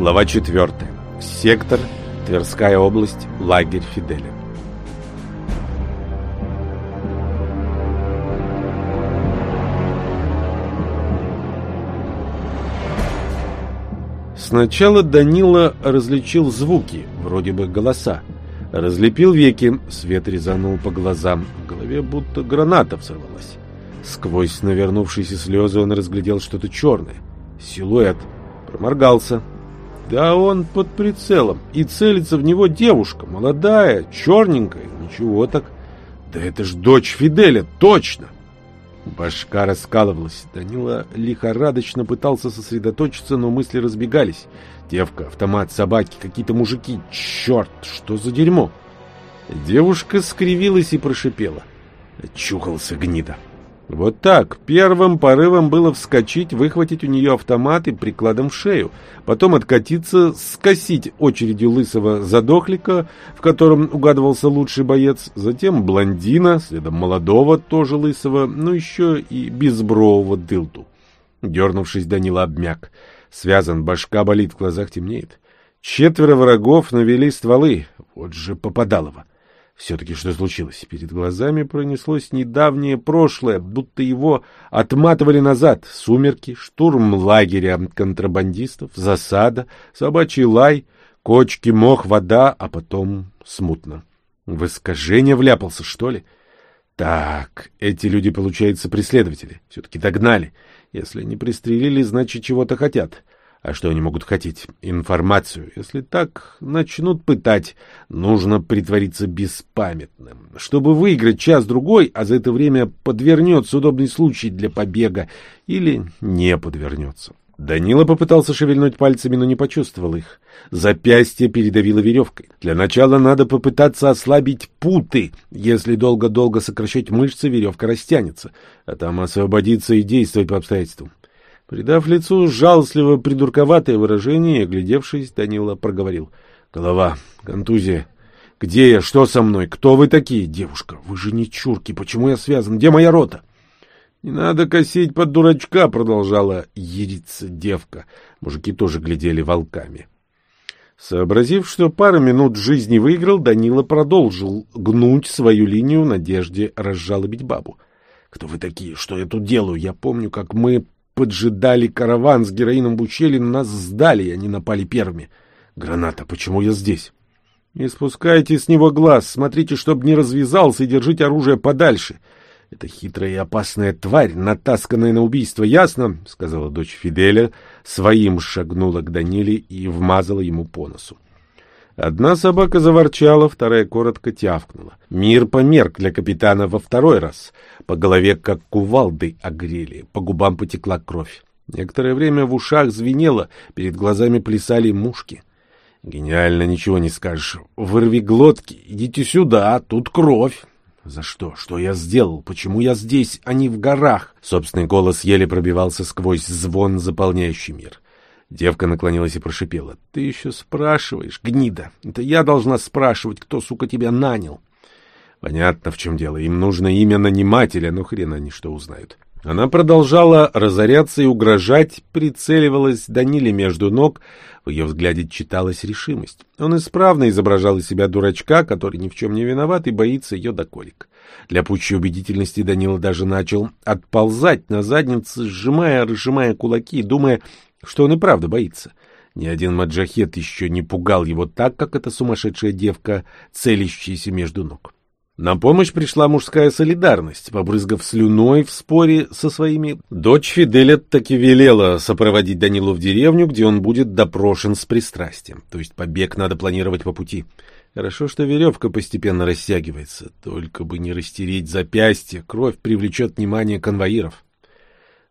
Глава 4. Сектор. Тверская область. Лагерь Фиделя. Сначала Данила различил звуки, вроде бы голоса. Разлепил веки, свет резанул по глазам, в голове будто граната взорвалась. Сквозь навернувшиеся слезы он разглядел что-то черное. Силуэт. Проморгался. Да он под прицелом, и целится в него девушка, молодая, черненькая, ничего так. Да это ж дочь Фиделя, точно! Башка раскалывалась. Данила лихорадочно пытался сосредоточиться, но мысли разбегались. Девка, автомат, собаки, какие-то мужики. Черт, что за дерьмо? Девушка скривилась и прошипела. Чухался гнида. Вот так. Первым порывом было вскочить, выхватить у нее автомат и прикладом в шею. Потом откатиться, скосить очередью лысого задохлика, в котором угадывался лучший боец. Затем блондина, следом молодого, тоже лысого, ну еще и безбрового дылту. Дернувшись, Данила обмяк. Связан, башка болит, в глазах темнеет. Четверо врагов навели стволы. Вот же попадалово. Все-таки что случилось? Перед глазами пронеслось недавнее прошлое, будто его отматывали назад. Сумерки, штурм лагеря контрабандистов, засада, собачий лай, кочки, мох, вода, а потом смутно. В искажение вляпался, что ли? Так, эти люди, получается, преследователи. Все-таки догнали. Если не пристрелили, значит, чего-то хотят. А что они могут хотеть? Информацию. Если так, начнут пытать. Нужно притвориться беспамятным. Чтобы выиграть час-другой, а за это время подвернется удобный случай для побега. Или не подвернется. Данила попытался шевельнуть пальцами, но не почувствовал их. Запястье передавило веревкой. Для начала надо попытаться ослабить путы. Если долго-долго сокращать мышцы, веревка растянется. А там освободиться и действовать по обстоятельствам. Придав лицу жалостливо придурковатое выражение, оглядевшись, Данила проговорил. — Голова, контузия. Где я? Что со мной? Кто вы такие? Девушка, вы же не чурки. Почему я связан? Где моя рота? — Не надо косить под дурачка, — продолжала ериться девка. Мужики тоже глядели волками. Сообразив, что пару минут жизни выиграл, Данила продолжил гнуть свою линию в надежде разжалобить бабу. — Кто вы такие? Что я тут делаю? Я помню, как мы поджидали караван с героином ущелье, но нас сдали, и они напали первыми. Граната, почему я здесь? Не спускайте с него глаз, смотрите, чтобы не развязался, и держите оружие подальше. Это хитрая и опасная тварь, натасканная на убийство, ясно? — сказала дочь Фиделя, своим шагнула к Даниле и вмазала ему по носу. Одна собака заворчала, вторая коротко тявкнула. Мир померк для капитана во второй раз. По голове, как кувалдой, огрели, по губам потекла кровь. Некоторое время в ушах звенело, перед глазами плясали мушки. Гениально, ничего не скажешь. Вырви глотки, идите сюда, тут кровь. За что? Что я сделал? Почему я здесь, а не в горах? Собственный голос еле пробивался сквозь звон, заполняющий мир. Девка наклонилась и прошипела. — Ты еще спрашиваешь, гнида. Это я должна спрашивать, кто, сука, тебя нанял. Понятно, в чем дело. Им нужно имя нанимателя, но хрен они что узнают. Она продолжала разоряться и угрожать, прицеливалась Даниле между ног. В ее взгляде читалась решимость. Он исправно изображал из себя дурачка, который ни в чем не виноват и боится ее до колик. Для пущей убедительности Данила даже начал отползать на заднице, сжимая, разжимая кулаки, думая, что он и правда боится. Ни один маджахет еще не пугал его так, как эта сумасшедшая девка, целящаяся между ног. На помощь пришла мужская солидарность. Побрызгав слюной в споре со своими, дочь Фиделя таки велела сопроводить Данилу в деревню, где он будет допрошен с пристрастием. То есть побег надо планировать по пути. Хорошо, что веревка постепенно растягивается. Только бы не растереть запястье, кровь привлечет внимание конвоиров.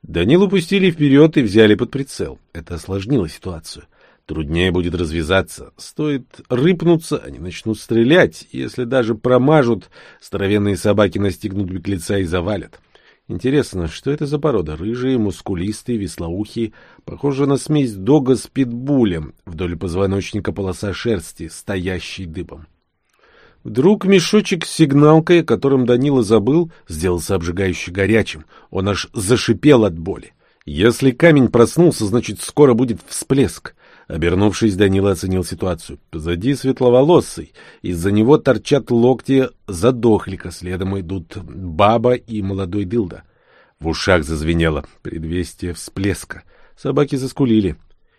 Данилу пустили вперед и взяли под прицел. Это осложнило ситуацию. Труднее будет развязаться. Стоит рыпнуться, они начнут стрелять. Если даже промажут, здоровенные собаки настигнут беглеца и завалят. Интересно, что это за порода? Рыжие, мускулистые, веслоухие. Похоже на смесь дога с питбулем. Вдоль позвоночника полоса шерсти, стоящий дыбом. Вдруг мешочек с сигналкой, которым Данила забыл, сделался обжигающе горячим. Он аж зашипел от боли. Если камень проснулся, значит, скоро будет всплеск. Обернувшись, Данила оценил ситуацию. Позади светловолосый. Из-за него торчат локти задохлика. Следом идут баба и молодой дылда. В ушах зазвенело. Предвестие всплеска. Собаки заскулили.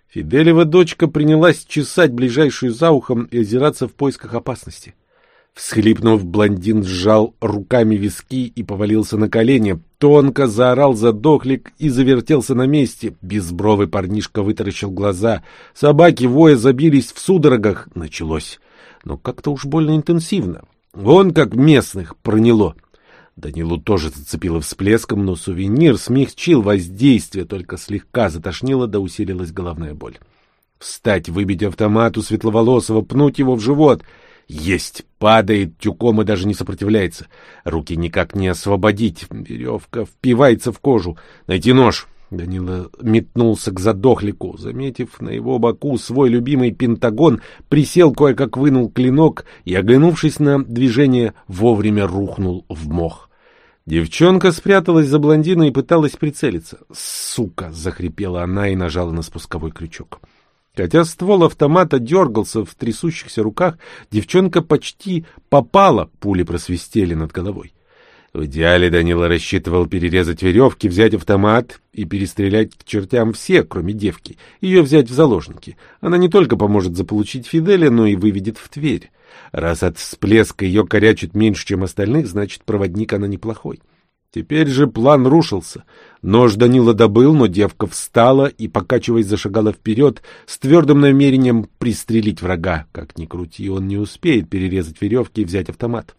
Фиделева дочка принялась чесать ближайшую за ухом и озираться в поисках опасности. Всхлипнув, блондин сжал руками виски и повалился на колени. Тонко заорал задохлик и завертелся на месте. Безбровый парнишка вытаращил глаза. Собаки воя забились в судорогах. Началось. Но как-то уж больно интенсивно. Вон как местных проняло. Данилу тоже зацепило всплеском, но сувенир смягчил воздействие, только слегка затошнило да усилилась головная боль. Встать, выбить автомат у светловолосого, пнуть его в живот — есть! Падает тюком и даже не сопротивляется. Руки никак не освободить. Веревка впивается в кожу. Найти нож. Данила метнулся к задохлику. Заметив на его боку свой любимый пентагон, присел кое-как вынул клинок и, оглянувшись на движение, вовремя рухнул в мох. Девчонка спряталась за блондиной и пыталась прицелиться. «Сука!» — захрипела она и нажала на спусковой крючок. Хотя ствол автомата дергался в трясущихся руках, девчонка почти попала, пули просвистели над головой. В идеале Данила рассчитывал перерезать веревки, взять автомат и перестрелять к чертям все, кроме девки, ее взять в заложники. Она не только поможет заполучить Фиделя, но и выведет в Тверь. Раз от всплеска ее корячит меньше, чем остальных, значит, проводник она неплохой. Теперь же план рушился. Нож Данила добыл, но девка встала и, покачиваясь, зашагала вперед с твердым намерением пристрелить врага. Как ни крути, он не успеет перерезать веревки и взять автомат.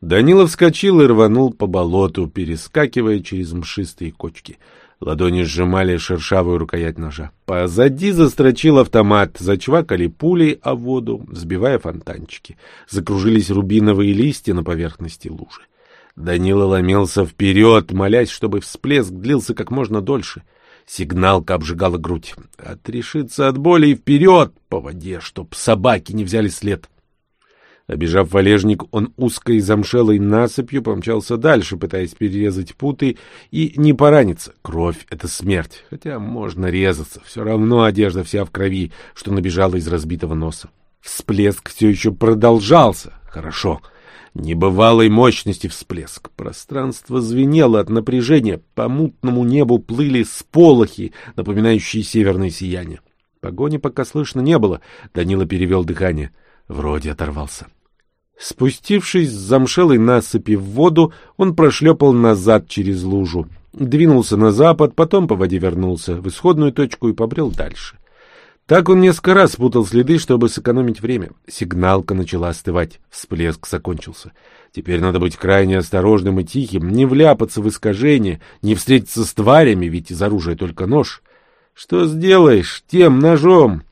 Данила вскочил и рванул по болоту, перескакивая через мшистые кочки. Ладони сжимали шершавую рукоять ножа. Позади застрочил автомат, зачвакали пули о воду, взбивая фонтанчики. Закружились рубиновые листья на поверхности лужи. Данила ломился вперед, молясь, чтобы всплеск длился как можно дольше. Сигналка обжигала грудь. Отрешиться от боли и вперед по воде, чтоб собаки не взяли след. Обежав валежник, он узкой замшелой насыпью помчался дальше, пытаясь перерезать путы и не пораниться. Кровь — это смерть, хотя можно резаться. Все равно одежда вся в крови, что набежала из разбитого носа. Всплеск все еще продолжался. Хорошо. — Небывалой мощности всплеск. Пространство звенело от напряжения. По мутному небу плыли сполохи, напоминающие северное сияние. Погони пока слышно не было. Данила перевел дыхание. Вроде оторвался. Спустившись с замшелой насыпи в воду, он прошлепал назад через лужу. Двинулся на запад, потом по воде вернулся в исходную точку и побрел дальше. Так он несколько раз путал следы, чтобы сэкономить время. Сигналка начала остывать. Всплеск закончился. Теперь надо быть крайне осторожным и тихим, не вляпаться в искажение, не встретиться с тварями, ведь из оружия только нож. Что сделаешь тем ножом?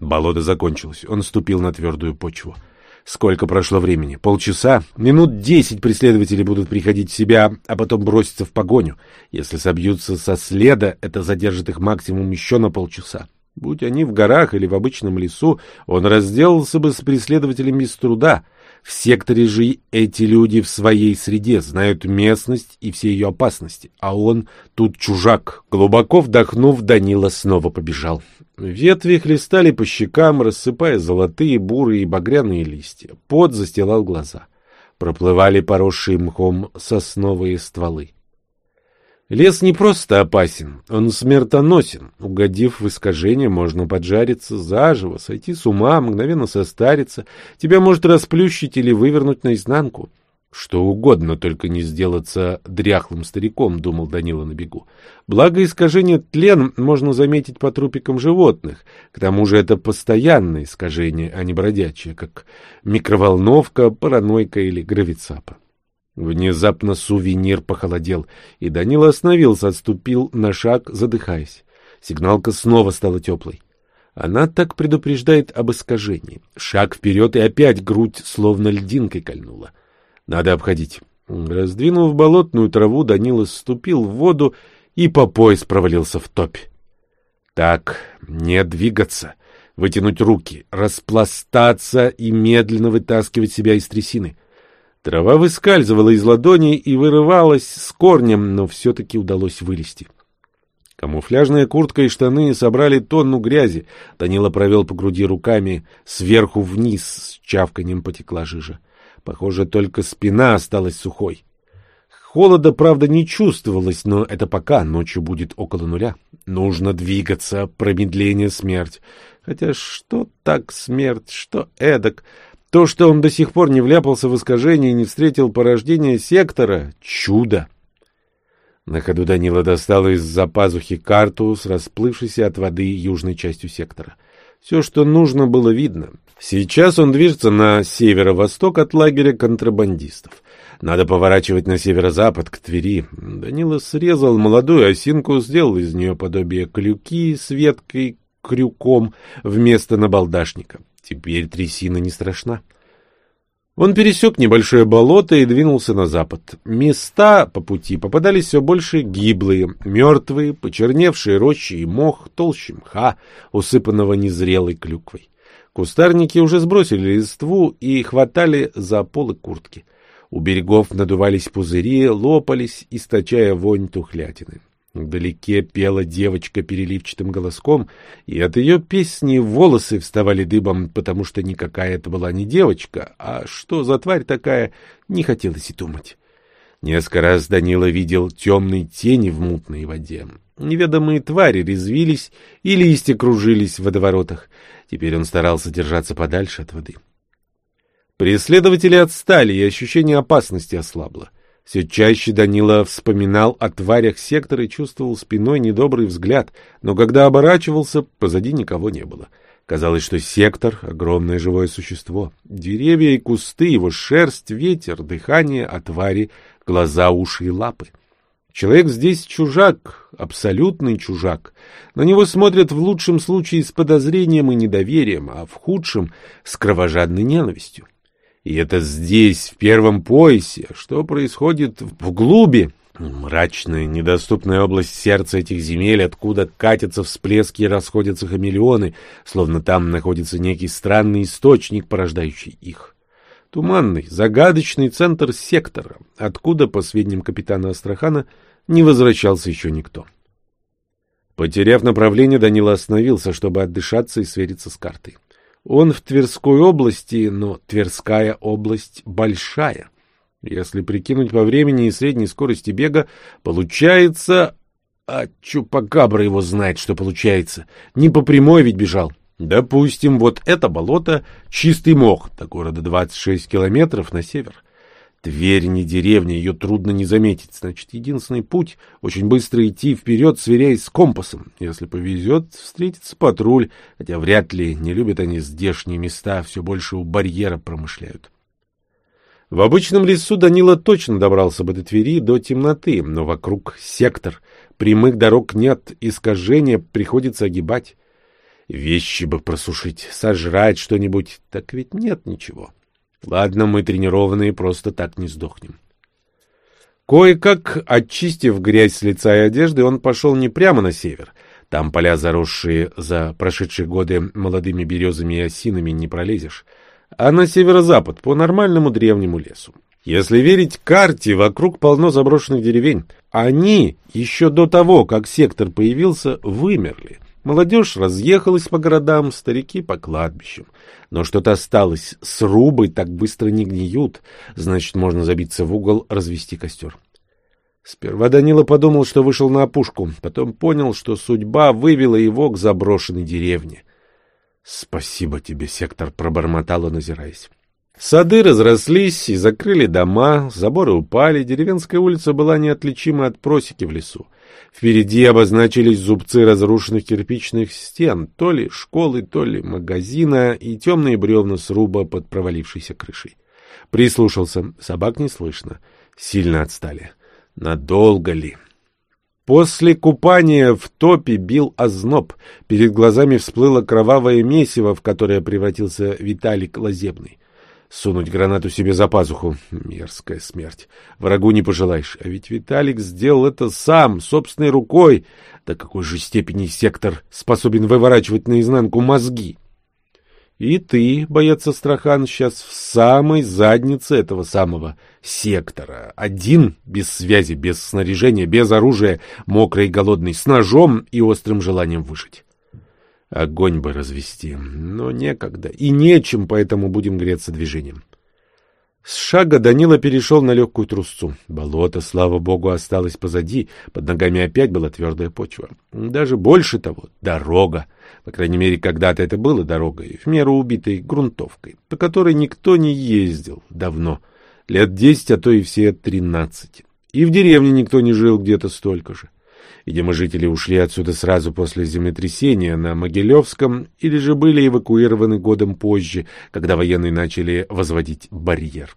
Болото закончилось. Он ступил на твердую почву. Сколько прошло времени? Полчаса? Минут десять преследователи будут приходить в себя, а потом броситься в погоню. Если собьются со следа, это задержит их максимум еще на полчаса. Будь они в горах или в обычном лесу, он разделался бы с преследователями без труда. В секторе же эти люди в своей среде знают местность и все ее опасности, а он тут чужак. Глубоко вдохнув, Данила снова побежал. Ветви хлестали по щекам, рассыпая золотые, бурые и багряные листья. Пот застилал глаза. Проплывали поросшие мхом сосновые стволы. Лес не просто опасен, он смертоносен. Угодив в искажение, можно поджариться заживо, сойти с ума, мгновенно состариться. Тебя может расплющить или вывернуть наизнанку. Что угодно, только не сделаться дряхлым стариком, думал Данила на бегу. Благо искажение тлен можно заметить по трупикам животных. К тому же это постоянное искажение, а не бродячее, как микроволновка, паранойка или гравицапа. Внезапно сувенир похолодел, и Данила остановился, отступил на шаг, задыхаясь. Сигналка снова стала теплой. Она так предупреждает об искажении. Шаг вперед, и опять грудь словно льдинкой кольнула. Надо обходить. Раздвинув болотную траву, Данила ступил в воду и по пояс провалился в топь. Так, не двигаться, вытянуть руки, распластаться и медленно вытаскивать себя из трясины. Трава выскальзывала из ладони и вырывалась с корнем, но все-таки удалось вылезти. Камуфляжная куртка и штаны собрали тонну грязи. Данила провел по груди руками, сверху вниз с чавканием потекла жижа. Похоже, только спина осталась сухой. Холода, правда, не чувствовалось, но это пока, ночью будет около нуля. Нужно двигаться, промедление — смерть. Хотя что так смерть, что эдак? То, что он до сих пор не вляпался в искажение и не встретил порождение сектора — чудо. На ходу Данила достал из-за пазухи карту с расплывшейся от воды южной частью сектора. Все, что нужно, было видно. Сейчас он движется на северо-восток от лагеря контрабандистов. Надо поворачивать на северо-запад, к Твери. Данила срезал молодую осинку, сделал из нее подобие клюки с веткой крюком вместо набалдашника. Теперь трясина не страшна. Он пересек небольшое болото и двинулся на запад. Места по пути попадались все больше гиблые, мертвые, почерневшие рощи и мох, толще мха, усыпанного незрелой клюквой. Кустарники уже сбросили листву и хватали за полы куртки. У берегов надувались пузыри, лопались, источая вонь тухлятины. Вдалеке пела девочка переливчатым голоском, и от ее песни волосы вставали дыбом, потому что никакая это была не девочка, а что за тварь такая, не хотелось и думать. Несколько раз Данила видел темные тени в мутной воде. Неведомые твари резвились и листья кружились в водоворотах. Теперь он старался держаться подальше от воды. Преследователи отстали, и ощущение опасности ослабло. Все чаще Данила вспоминал о тварях сектора и чувствовал спиной недобрый взгляд, но когда оборачивался, позади никого не было. Казалось, что сектор — огромное живое существо. Деревья и кусты, его шерсть, ветер, дыхание, а твари — глаза, уши и лапы. Человек здесь чужак, абсолютный чужак. На него смотрят в лучшем случае с подозрением и недоверием, а в худшем — с кровожадной ненавистью. И это здесь, в первом поясе. Что происходит в глуби? Мрачная, недоступная область сердца этих земель, откуда катятся всплески и расходятся хамелеоны, словно там находится некий странный источник, порождающий их. Туманный, загадочный центр сектора, откуда, по сведениям капитана Астрахана, не возвращался еще никто. Потеряв направление, Данила остановился, чтобы отдышаться и свериться с картой. Он в Тверской области, но Тверская область большая. Если прикинуть по времени и средней скорости бега, получается... А Чупакабра его знает, что получается. Не по прямой ведь бежал. Допустим, вот это болото — чистый мох, до города 26 километров на север. Тверь не деревня, ее трудно не заметить. Значит, единственный путь — очень быстро идти вперед, сверяясь с компасом. Если повезет, встретится патруль, хотя вряд ли не любят они здешние места, все больше у барьера промышляют. В обычном лесу Данила точно добрался бы до Твери до темноты, но вокруг сектор. Прямых дорог нет, искажения приходится огибать. Вещи бы просушить, сожрать что-нибудь, так ведь нет ничего. Ладно, мы тренированные, просто так не сдохнем. Кое-как, очистив грязь с лица и одежды, он пошел не прямо на север. Там поля, заросшие за прошедшие годы молодыми березами и осинами, не пролезешь. А на северо-запад, по нормальному древнему лесу. Если верить карте, вокруг полно заброшенных деревень. Они, еще до того, как сектор появился, вымерли. Молодежь разъехалась по городам, старики по кладбищам. Но что-то осталось. Срубы так быстро не гниют. Значит, можно забиться в угол, развести костер. Сперва Данила подумал, что вышел на опушку. Потом понял, что судьба вывела его к заброшенной деревне. «Спасибо тебе, сектор», — пробормотал он, озираясь. Сады разрослись и закрыли дома, заборы упали, деревенская улица была неотличима от просеки в лесу. Впереди обозначились зубцы разрушенных кирпичных стен, то ли школы, то ли магазина и темные бревна сруба под провалившейся крышей. Прислушался. Собак не слышно. Сильно отстали. Надолго ли? После купания в топе бил озноб. Перед глазами всплыло кровавое месиво, в которое превратился Виталик Лазебный. Сунуть гранату себе за пазуху. Мерзкая смерть. Врагу не пожелаешь. А ведь Виталик сделал это сам, собственной рукой. До какой же степени сектор способен выворачивать наизнанку мозги? И ты, боец Астрахан, сейчас в самой заднице этого самого сектора. Один, без связи, без снаряжения, без оружия, мокрый и голодный, с ножом и острым желанием выжить. Огонь бы развести, но некогда и нечем, поэтому будем греться движением. С шага Данила перешел на легкую трусцу. Болото, слава богу, осталось позади, под ногами опять была твердая почва. Даже больше того, дорога. По крайней мере, когда-то это было дорогой, в меру убитой грунтовкой, по которой никто не ездил давно. Лет десять, а то и все тринадцать. И в деревне никто не жил где-то столько же. Видимо, жители ушли отсюда сразу после землетрясения на Могилевском или же были эвакуированы годом позже, когда военные начали возводить барьер.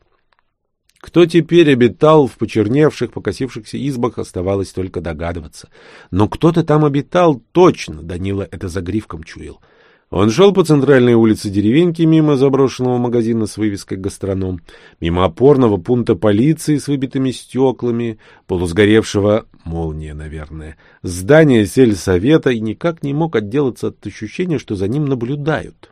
Кто теперь обитал в почерневших, покосившихся избах, оставалось только догадываться. Но кто-то там обитал точно, Данила это за гривком чуял. Он шел по центральной улице деревеньки мимо заброшенного магазина с вывеской «Гастроном», мимо опорного пункта полиции с выбитыми стеклами, полусгоревшего, молния, наверное, здания сельсовета и никак не мог отделаться от ощущения, что за ним наблюдают.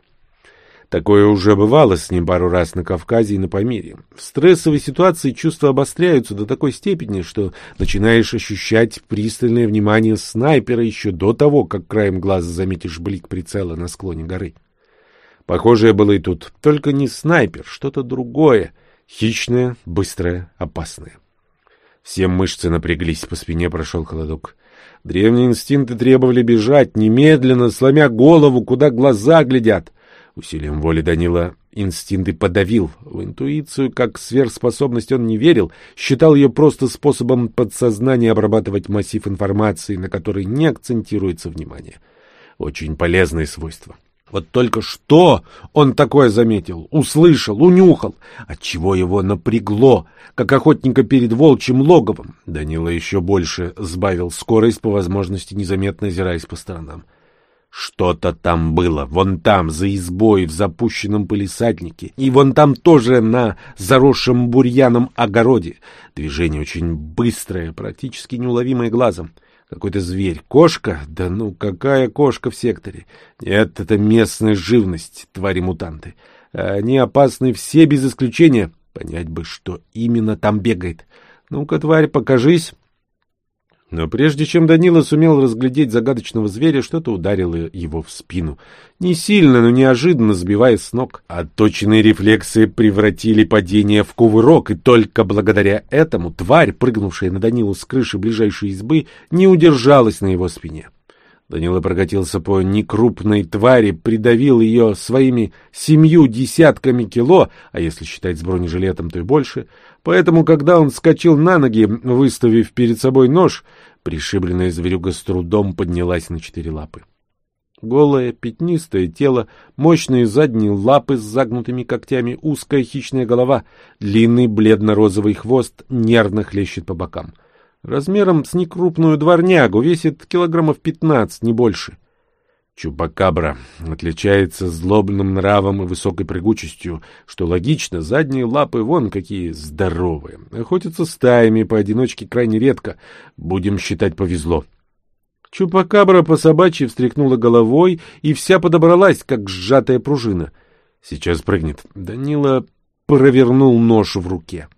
Такое уже бывало с ним пару раз на Кавказе и на Памире. В стрессовой ситуации чувства обостряются до такой степени, что начинаешь ощущать пристальное внимание снайпера еще до того, как краем глаза заметишь блик прицела на склоне горы. Похожее было и тут, только не снайпер, что-то другое, хищное, быстрое, опасное. Все мышцы напряглись, по спине прошел холодок. Древние инстинкты требовали бежать, немедленно, сломя голову, куда глаза глядят. Усилием воли Данила инстинкты подавил. В интуицию как сверхспособность он не верил, считал ее просто способом подсознания обрабатывать массив информации, на который не акцентируется внимание. Очень полезное свойство. Вот только что он такое заметил, услышал, унюхал, отчего его напрягло, как охотника перед волчьим логовом. Данила еще больше сбавил скорость, по возможности незаметно озираясь по сторонам. Что-то там было, вон там, за избой, в запущенном пылесаднике, и вон там тоже на заросшем бурьяном огороде. Движение очень быстрое, практически неуловимое глазом. Какой-то зверь. Кошка? Да ну, какая кошка в секторе? Нет, это местная живность, твари-мутанты. Они опасны все без исключения. Понять бы, что именно там бегает. Ну-ка, тварь, покажись. Но прежде чем Данила сумел разглядеть загадочного зверя, что-то ударило его в спину. Не сильно, но неожиданно сбивая с ног. Отточенные рефлексы превратили падение в кувырок, и только благодаря этому тварь, прыгнувшая на Данилу с крыши ближайшей избы, не удержалась на его спине. Данила прокатился по некрупной твари, придавил ее своими семью десятками кило, а если считать с бронежилетом, то и больше. Поэтому, когда он вскочил на ноги, выставив перед собой нож, пришибленная зверюга с трудом поднялась на четыре лапы. Голое, пятнистое тело, мощные задние лапы с загнутыми когтями, узкая хищная голова, длинный бледно-розовый хвост нервно хлещет по бокам — Размером с некрупную дворнягу, весит килограммов пятнадцать, не больше. Чупакабра отличается злобным нравом и высокой прыгучестью, что логично, задние лапы вон какие здоровые. Охотятся стаями, поодиночке крайне редко. Будем считать, повезло. Чупакабра по собачьи встряхнула головой и вся подобралась, как сжатая пружина. Сейчас прыгнет. Данила провернул нож в руке.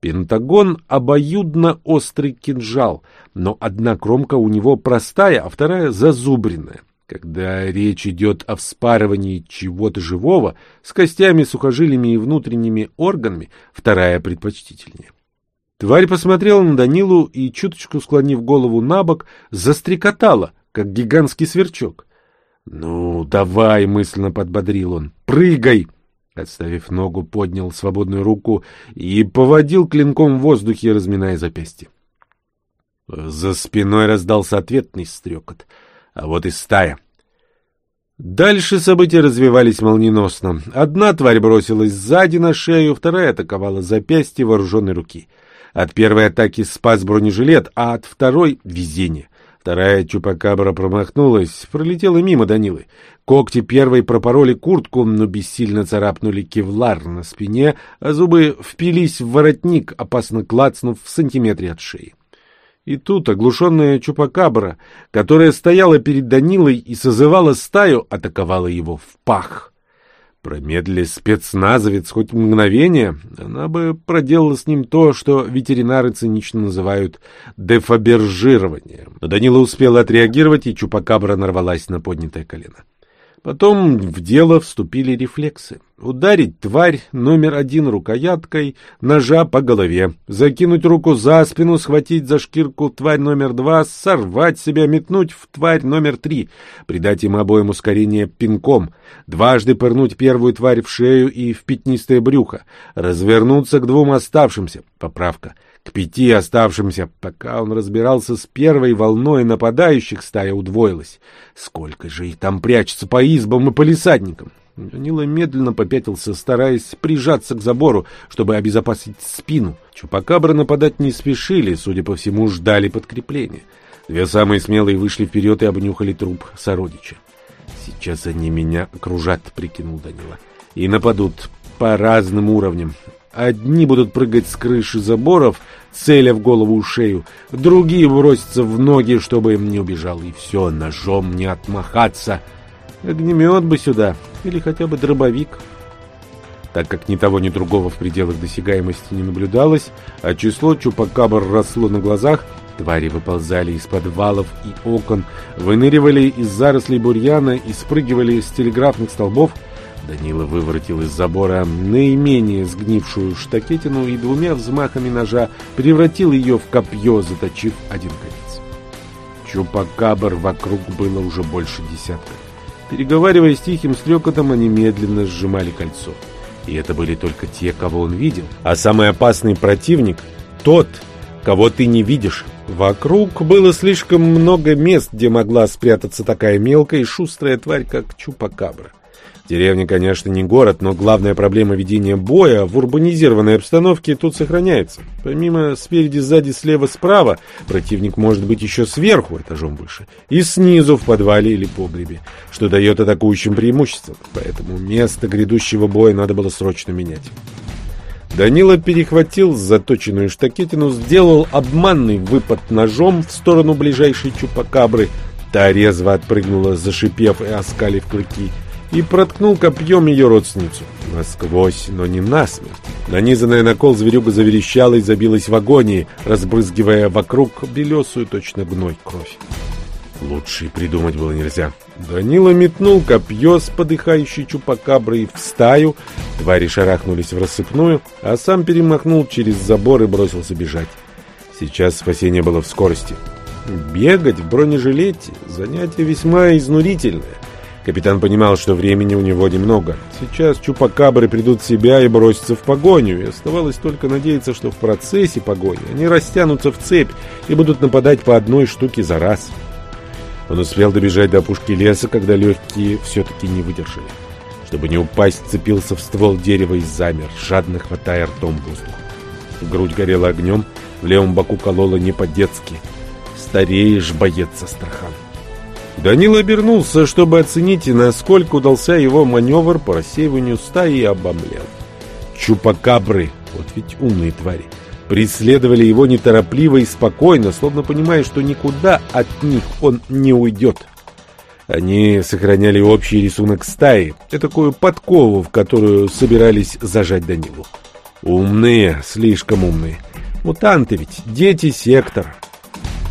Пентагон — обоюдно острый кинжал, но одна кромка у него простая, а вторая зазубренная. Когда речь идет о вспарывании чего-то живого, с костями, сухожилиями и внутренними органами, вторая предпочтительнее. Тварь посмотрела на Данилу и, чуточку склонив голову на бок, застрекотала, как гигантский сверчок. — Ну, давай, — мысленно подбодрил он, — прыгай! — Отставив ногу, поднял свободную руку и поводил клинком в воздухе, разминая запястье. За спиной раздался ответный стрекот. А вот и стая. Дальше события развивались молниеносно. Одна тварь бросилась сзади на шею, вторая атаковала запястье вооруженной руки. От первой атаки спас бронежилет, а от второй — везение. Вторая чупакабра промахнулась, пролетела мимо Данилы. Когти первой пропороли куртку, но бессильно царапнули кевлар на спине, а зубы впились в воротник, опасно клацнув в сантиметре от шеи. И тут оглушенная чупакабра, которая стояла перед Данилой и созывала стаю, атаковала его в пах. Промедли спецназовец хоть мгновение, она бы проделала с ним то, что ветеринары цинично называют дефабержированием. Но Данила успела отреагировать, и Чупакабра нарвалась на поднятое колено. Потом в дело вступили рефлексы. Ударить тварь номер один рукояткой ножа по голове, закинуть руку за спину, схватить за шкирку тварь номер два, сорвать себя, метнуть в тварь номер три, придать им обоим ускорение пинком, дважды пырнуть первую тварь в шею и в пятнистое брюхо, развернуться к двум оставшимся, поправка — к пяти оставшимся, пока он разбирался с первой волной нападающих, стая удвоилась. Сколько же их там прячется по избам и полисадникам? Данила медленно попятился, стараясь прижаться к забору, чтобы обезопасить спину. Чупакабры нападать не спешили, судя по всему, ждали подкрепления. Две самые смелые вышли вперед и обнюхали труп сородича. «Сейчас они меня окружат», — прикинул Данила. «И нападут по разным уровням. Одни будут прыгать с крыши заборов, целя в голову шею, другие бросятся в ноги, чтобы им не убежал, и все, ножом не отмахаться. Огнемет бы сюда, или хотя бы дробовик. Так как ни того, ни другого в пределах досягаемости не наблюдалось, а число чупакабр росло на глазах, твари выползали из подвалов и окон, выныривали из зарослей бурьяна и спрыгивали с телеграфных столбов, Данила выворотил из забора наименее сгнившую штакетину и двумя взмахами ножа превратил ее в копье, заточив один конец. Чупакабр вокруг было уже больше десятка. Переговариваясь тихим стрекотом, они медленно сжимали кольцо. И это были только те, кого он видел. А самый опасный противник — тот, кого ты не видишь. Вокруг было слишком много мест, где могла спрятаться такая мелкая и шустрая тварь, как Чупакабра. Деревня, конечно, не город, но главная проблема ведения боя в урбанизированной обстановке тут сохраняется. Помимо спереди, сзади, слева, справа, противник может быть еще сверху, этажом выше, и снизу в подвале или погребе, что дает атакующим преимущество. Поэтому место грядущего боя надо было срочно менять. Данила перехватил заточенную штакетину, сделал обманный выпад ножом в сторону ближайшей чупакабры. Та резво отпрыгнула, зашипев и оскалив клыки — и проткнул копьем ее родственницу. Насквозь, но не насмерть. Нанизанная на кол зверюга заверещала и забилась в агонии, разбрызгивая вокруг белесую точно гной кровь. Лучше придумать было нельзя. Данила метнул копье с подыхающей чупакаброй в стаю, твари шарахнулись в рассыпную, а сам перемахнул через забор и бросился бежать. Сейчас спасение было в скорости. Бегать в бронежилете — занятие весьма изнурительное. Капитан понимал, что времени у него немного. Сейчас чупакабры придут в себя и бросятся в погоню, и оставалось только надеяться, что в процессе погони они растянутся в цепь и будут нападать по одной штуке за раз. Он успел добежать до опушки леса, когда легкие все-таки не выдержали. Чтобы не упасть, цепился в ствол дерева и замер, жадно хватая ртом воздух. Грудь горела огнем, в левом боку колола не по-детски. Стареешь, боец Астрахан. Данил обернулся, чтобы оценить, насколько удался его маневр по рассеиванию стаи и обомлел. Чупакабры, вот ведь умные твари, преследовали его неторопливо и спокойно, словно понимая, что никуда от них он не уйдет. Они сохраняли общий рисунок стаи, такую подкову, в которую собирались зажать Данилу. Умные, слишком умные. Мутанты ведь, дети сектора.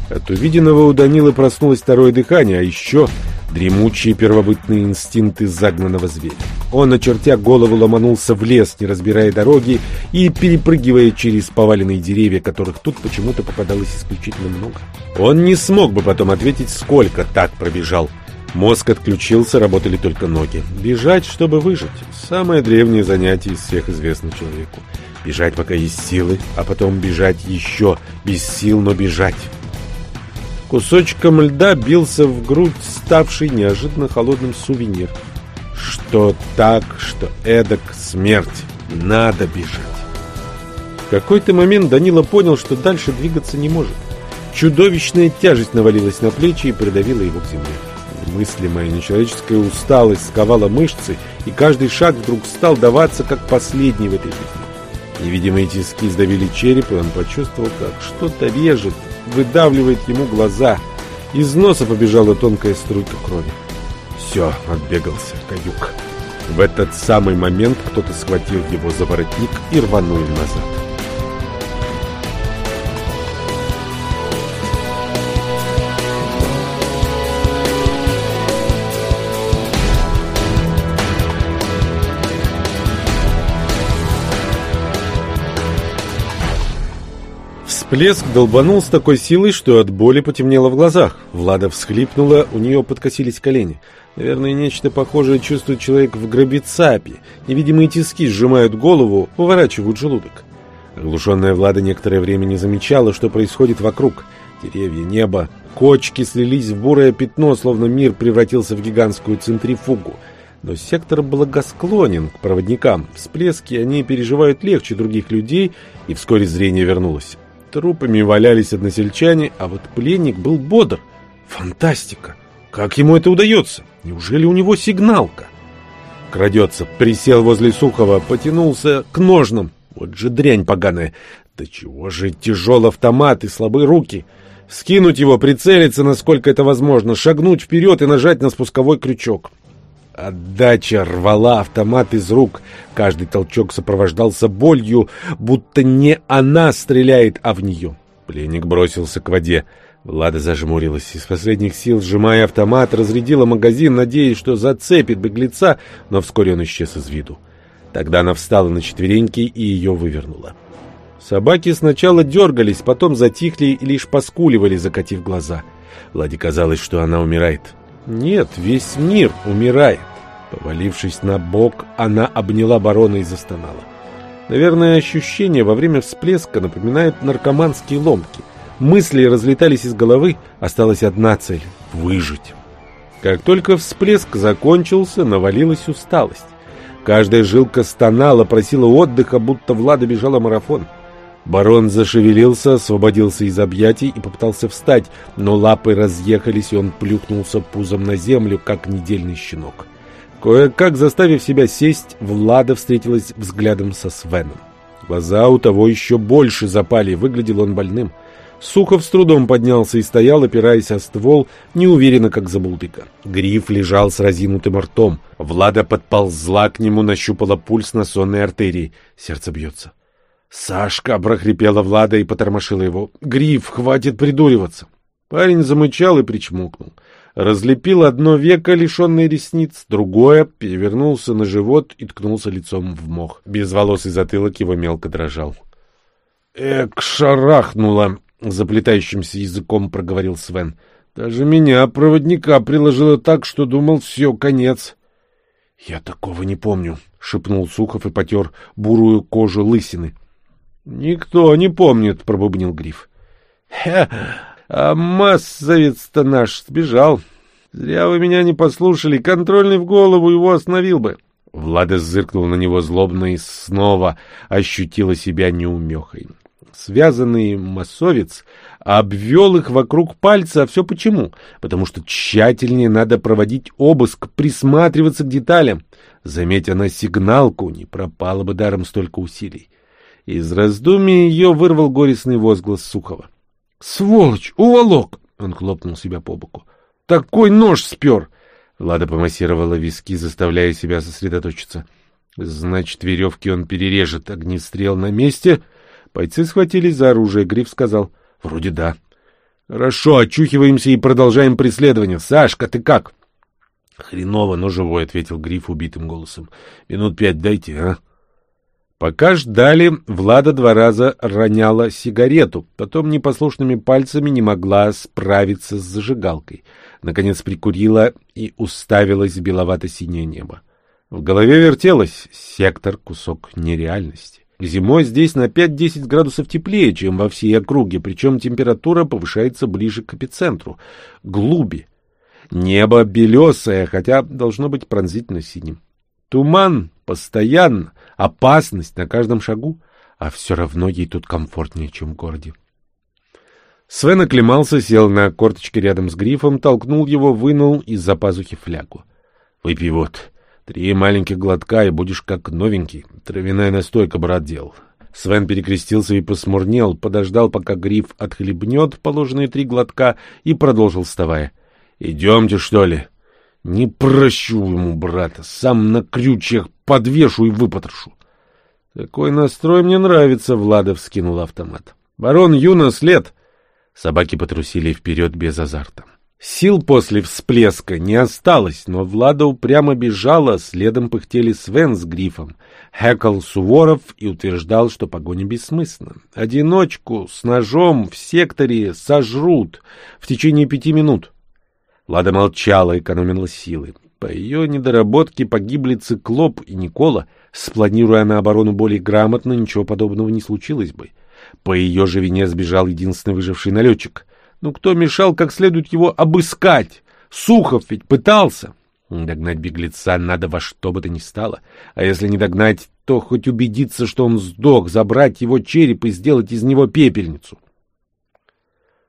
От увиденного у Данилы проснулось второе дыхание, а еще дремучие первобытные инстинкты загнанного зверя. Он, очертя голову, ломанулся в лес, не разбирая дороги и перепрыгивая через поваленные деревья, которых тут почему-то попадалось исключительно много. Он не смог бы потом ответить, сколько так пробежал. Мозг отключился, работали только ноги. Бежать, чтобы выжить. Самое древнее занятие из всех известных человеку. Бежать, пока есть силы, а потом бежать еще, без сил, но бежать. Кусочком льда бился в грудь ставший неожиданно холодным сувенир. Что так, что эдак смерть. Надо бежать. В какой-то момент Данила понял, что дальше двигаться не может. Чудовищная тяжесть навалилась на плечи и придавила его к земле. Мыслимая нечеловеческая усталость сковала мышцы, и каждый шаг вдруг стал даваться как последний в этой жизни. Невидимые тиски сдавили череп, и он почувствовал, как что-то режет, выдавливает ему глаза. Из носа побежала тонкая струйка крови. Все, отбегался каюк. В этот самый момент кто-то схватил его за воротник и рванул назад. Всплеск долбанул с такой силой, что от боли потемнело в глазах. Влада всхлипнула, у нее подкосились колени. Наверное, нечто похожее чувствует человек в гробицапе. Невидимые тиски сжимают голову, поворачивают желудок. Оглушенная Влада некоторое время не замечала, что происходит вокруг. Деревья, небо, кочки слились в бурое пятно, словно мир превратился в гигантскую центрифугу. Но сектор благосклонен к проводникам. Всплески они переживают легче других людей, и вскоре зрение вернулось. Трупами валялись односельчане, а вот пленник был бодр. Фантастика! Как ему это удается? Неужели у него сигналка? Крадется, присел возле Сухова, потянулся к ножнам. Вот же дрянь поганая. Да чего же тяжел автомат и слабые руки? Скинуть его, прицелиться, насколько это возможно, шагнуть вперед и нажать на спусковой крючок. Отдача рвала автомат из рук. Каждый толчок сопровождался болью, будто не она стреляет, а в нее. Пленник бросился к воде. Влада зажмурилась. Из последних сил, сжимая автомат, разрядила магазин, надеясь, что зацепит беглеца, но вскоре он исчез из виду. Тогда она встала на четвереньки и ее вывернула. Собаки сначала дергались, потом затихли и лишь поскуливали, закатив глаза. Владе казалось, что она умирает. Нет, весь мир умирает. Повалившись на бок, она обняла барона и застонала. Наверное, ощущение во время всплеска напоминает наркоманские ломки. Мысли разлетались из головы, осталась одна цель — выжить. Как только всплеск закончился, навалилась усталость. Каждая жилка стонала, просила отдыха, будто Влада бежала марафон. Барон зашевелился, освободился из объятий и попытался встать, но лапы разъехались, и он плюхнулся пузом на землю, как недельный щенок. Кое-как заставив себя сесть, Влада встретилась взглядом со Свеном. Глаза у того еще больше запали, выглядел он больным. Сухов с трудом поднялся и стоял, опираясь о ствол, неуверенно, как забулдыка. Гриф лежал с разинутым ртом. Влада подползла к нему, нащупала пульс на сонной артерии. Сердце бьется. «Сашка!» — прохрипела Влада и потормошила его. «Гриф, хватит придуриваться!» Парень замычал и причмокнул. Разлепил одно веко, лишенное ресниц, другое, перевернулся на живот и ткнулся лицом в мох. Безволосый затылок его мелко дрожал. «Эк, шарахнуло!» — заплетающимся языком проговорил Свен. «Даже меня, проводника, приложило так, что думал, все, конец». «Я такого не помню», — шепнул Сухов и потер бурую кожу лысины. «Никто не помнит», — пробубнил Гриф. «Хе, а массовец-то наш сбежал. Зря вы меня не послушали. Контрольный в голову его остановил бы». Влада зыркнул на него злобно и снова ощутила себя неумехой. Связанный массовец обвел их вокруг пальца, а все почему? Потому что тщательнее надо проводить обыск, присматриваться к деталям. Заметь она сигналку, не пропало бы даром столько усилий. Из раздумий ее вырвал горестный возглас Сухова. — Сволочь! Уволок! — он хлопнул себя по боку. — Такой нож спер! Влада помассировала виски, заставляя себя сосредоточиться. Значит, веревки он перережет. Огнестрел на месте. Бойцы схватились за оружие. Гриф сказал. — Вроде да. — Хорошо, очухиваемся и продолжаем преследование. Сашка, ты как? — Хреново, но живой, — ответил Гриф убитым голосом. — Минут пять дайте, а? Пока ждали, Влада два раза роняла сигарету, потом непослушными пальцами не могла справиться с зажигалкой. Наконец прикурила и уставилась в беловато-синее небо. В голове вертелось сектор кусок нереальности. Зимой здесь на 5-10 градусов теплее, чем во всей округе, причем температура повышается ближе к эпицентру, глуби. Небо белесое, хотя должно быть пронзительно синим. Туман постоянно, опасность на каждом шагу, а все равно ей тут комфортнее, чем в городе. Свен оклемался, сел на корточке рядом с грифом, толкнул его, вынул из-за пазухи флягу. — Выпей вот. Три маленьких глотка, и будешь как новенький. Травяная настойка брат делал. Свен перекрестился и посмурнел, подождал, пока гриф отхлебнет положенные три глотка, и продолжил, вставая. — Идемте, что ли? — Не прощу ему, брата, сам на крючьях подвешу и выпотрошу. Такой настрой мне нравится, Владов скинул автомат. Барон Юна след. Собаки потрусили вперед без азарта. Сил после всплеска не осталось, но Влада упрямо бежала, следом пыхтели Свен с грифом. Хекал Суворов и утверждал, что погоня бессмысленна. Одиночку с ножом в секторе сожрут в течение пяти минут. Влада молчала, экономила силы. По ее недоработке погибли Циклоп и Никола. Спланируя на оборону более грамотно, ничего подобного не случилось бы. По ее же вине сбежал единственный выживший налетчик — ну кто мешал как следует его обыскать? Сухов ведь пытался. Догнать беглеца надо во что бы то ни стало. А если не догнать, то хоть убедиться, что он сдох, забрать его череп и сделать из него пепельницу.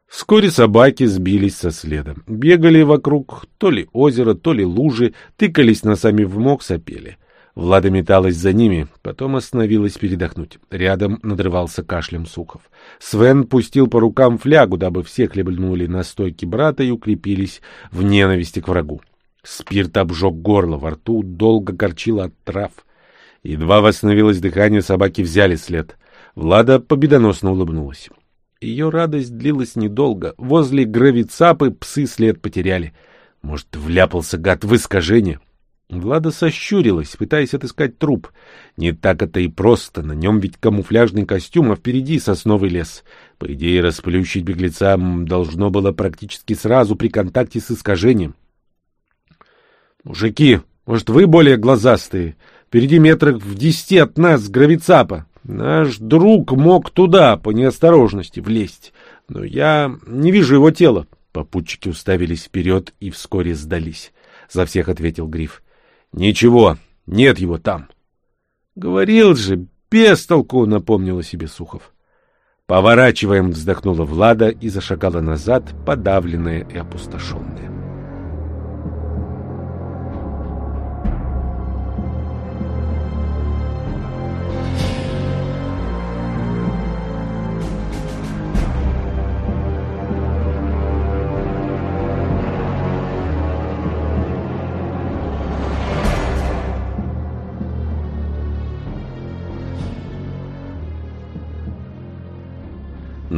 Вскоре собаки сбились со следом. Бегали вокруг то ли озера, то ли лужи, тыкались носами в мох, сопели. Влада металась за ними, потом остановилась передохнуть. Рядом надрывался кашлем Сухов. Свен пустил по рукам флягу, дабы все хлебнули на стойке брата и укрепились в ненависти к врагу. Спирт обжег горло, во рту долго горчило от трав. Едва восстановилось дыхание, собаки взяли след. Влада победоносно улыбнулась. Ее радость длилась недолго. Возле гравицапы псы след потеряли. Может, вляпался гад в искажение? Влада сощурилась, пытаясь отыскать труп. Не так это и просто, на нем ведь камуфляжный костюм, а впереди сосновый лес. По идее, расплющить беглеца должно было практически сразу при контакте с искажением. «Мужики, может, вы более глазастые? Впереди метрах в десяти от нас гравицапа. Наш друг мог туда, по неосторожности, влезть, но я не вижу его тела». Попутчики уставились вперед и вскоре сдались. За всех ответил Гриф. Ничего, нет его там. Говорил же, без толку, напомнила себе Сухов. Поворачиваем, вздохнула Влада и зашагала назад, подавленная и опустошенная.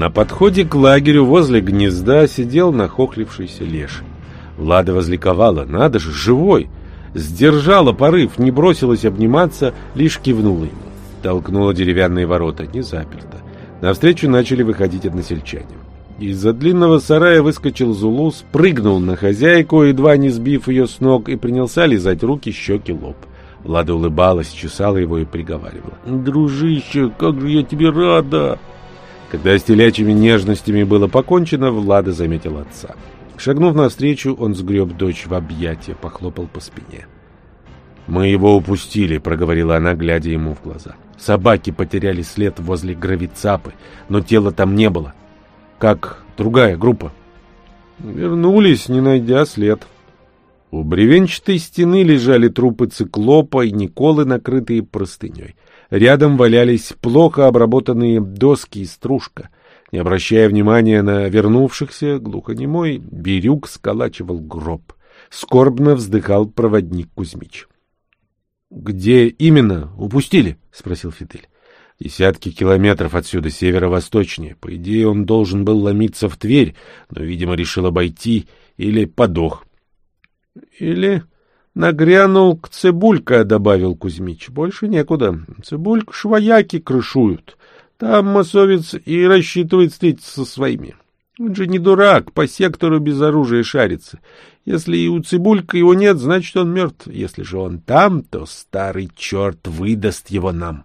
На подходе к лагерю возле гнезда сидел нахохлившийся леший. Влада возликовала. Надо же, живой! Сдержала порыв, не бросилась обниматься, лишь кивнула ему. Толкнула деревянные ворота, не заперто. Навстречу начали выходить односельчане. Из-за длинного сарая выскочил Зулус, прыгнул на хозяйку, едва не сбив ее с ног, и принялся лизать руки, щеки, лоб. Влада улыбалась, чесала его и приговаривала. «Дружище, как же я тебе рада!» Когда с телячьими нежностями было покончено, Влада заметил отца. Шагнув навстречу, он сгреб дочь в объятия, похлопал по спине. «Мы его упустили», — проговорила она, глядя ему в глаза. «Собаки потеряли след возле гравицапы, но тела там не было. Как другая группа?» «Вернулись, не найдя след». У бревенчатой стены лежали трупы циклопа и Николы, накрытые простыней. Рядом валялись плохо обработанные доски и стружка. Не обращая внимания на вернувшихся, глухонемой Бирюк сколачивал гроб. Скорбно вздыхал проводник Кузьмич. — Где именно упустили? — спросил Фидель. — Десятки километров отсюда, северо-восточнее. По идее, он должен был ломиться в Тверь, но, видимо, решил обойти или подох. — Или Нагрянул к Цибулька, — добавил Кузьмич. Больше некуда. Цибульк швояки крышуют. Там массовец и рассчитывает встретиться со своими. Он же не дурак, по сектору без оружия шарится. Если и у Цибулька его нет, значит, он мертв. Если же он там, то старый черт выдаст его нам.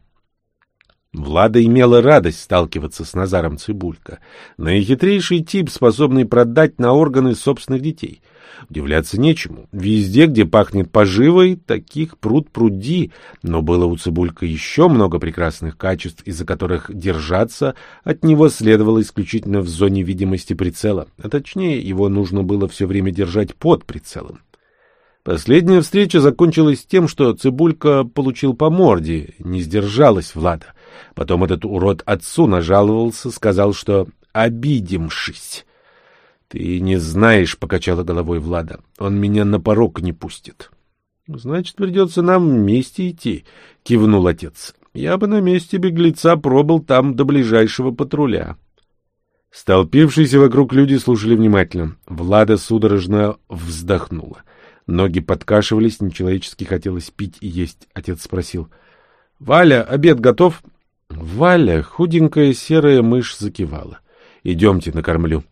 Влада имела радость сталкиваться с Назаром Цибулько. Наихитрейший тип, способный продать на органы собственных детей — Удивляться нечему. Везде, где пахнет поживой, таких пруд пруди, но было у Цибулька еще много прекрасных качеств, из-за которых держаться от него следовало исключительно в зоне видимости прицела, а точнее его нужно было все время держать под прицелом. Последняя встреча закончилась тем, что Цибулька получил по морде, не сдержалась Влада. Потом этот урод отцу нажаловался, сказал, что «обидимшись». — Ты не знаешь, — покачала головой Влада. — Он меня на порог не пустит. — Значит, придется нам вместе идти, — кивнул отец. — Я бы на месте беглеца пробыл там до ближайшего патруля. Столпившиеся вокруг люди слушали внимательно. Влада судорожно вздохнула. Ноги подкашивались, нечеловечески хотелось пить и есть. Отец спросил. — Валя, обед готов? Валя, худенькая серая мышь, закивала. — Идемте, накормлю.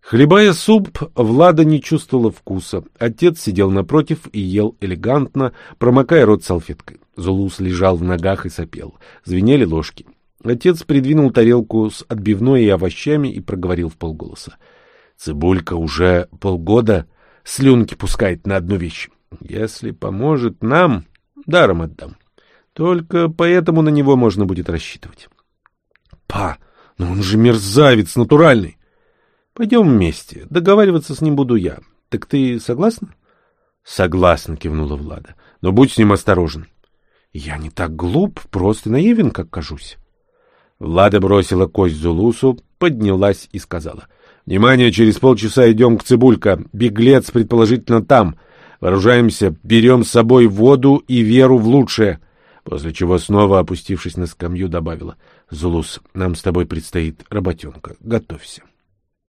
Хлебая суп, Влада не чувствовала вкуса. Отец сидел напротив и ел элегантно, промокая рот салфеткой. Зулус лежал в ногах и сопел. Звенели ложки. Отец придвинул тарелку с отбивной и овощами и проговорил в полголоса. Цибулька уже полгода слюнки пускает на одну вещь. Если поможет нам, даром отдам. Только поэтому на него можно будет рассчитывать. Па, но он же мерзавец натуральный. Пойдем вместе. Договариваться с ним буду я. Так ты согласна? Согласна, кивнула Влада. Но будь с ним осторожен. Я не так глуп, просто наивен, как кажусь. Влада бросила кость Зулусу, поднялась и сказала. «Внимание, через полчаса идем к Цибулька. Беглец, предположительно, там. Вооружаемся, берем с собой воду и веру в лучшее». После чего, снова опустившись на скамью, добавила. «Зулус, нам с тобой предстоит работенка. Готовься».